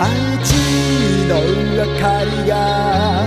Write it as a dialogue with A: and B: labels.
A: 街の明かりが